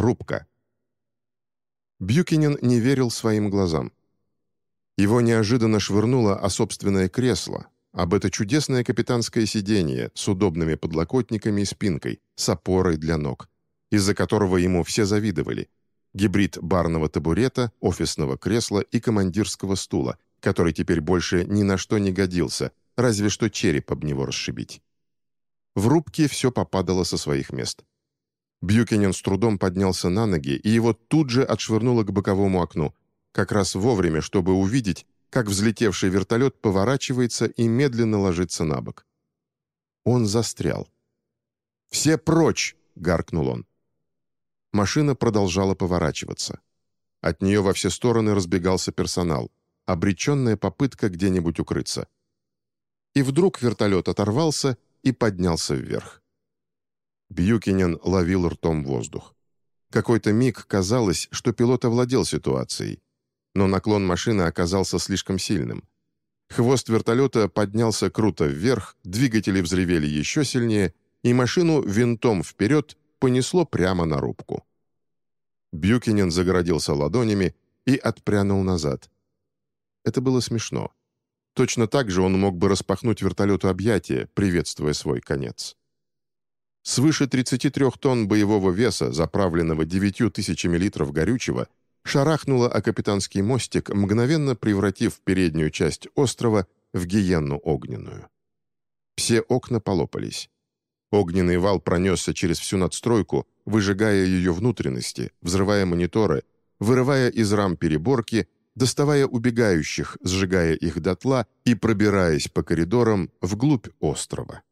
Рубка. Бьюкинен не верил своим глазам. Его неожиданно швырнуло о собственное кресло, об это чудесное капитанское сиденье с удобными подлокотниками и спинкой, с опорой для ног, из-за которого ему все завидовали. Гибрид барного табурета, офисного кресла и командирского стула, который теперь больше ни на что не годился, разве что череп об него расшибить. В рубке все попадало со своих мест. Бьюкинен с трудом поднялся на ноги, и его тут же отшвырнуло к боковому окну, как раз вовремя, чтобы увидеть, как взлетевший вертолет поворачивается и медленно ложится на бок. Он застрял. «Все прочь!» — гаркнул он. Машина продолжала поворачиваться. От нее во все стороны разбегался персонал. Обреченная попытка где-нибудь укрыться. И вдруг вертолет оторвался и поднялся вверх. Бьюкинен ловил ртом воздух. Какой-то миг казалось, что пилот овладел ситуацией, но наклон машины оказался слишком сильным. Хвост вертолета поднялся круто вверх, двигатели взревели еще сильнее, и машину винтом вперед понесло прямо на рубку. Бьюкинен загородился ладонями и отпрянул назад. Это было смешно. Точно так же он мог бы распахнуть вертолету объятия, приветствуя свой конец. Свыше 33 тонн боевого веса, заправленного 9 тысячами литров горючего, шарахнула о капитанский мостик, мгновенно превратив переднюю часть острова в гиенну огненную. Все окна полопались. Огненный вал пронесся через всю надстройку, выжигая ее внутренности, взрывая мониторы, вырывая из рам переборки, доставая убегающих, сжигая их дотла и пробираясь по коридорам вглубь острова.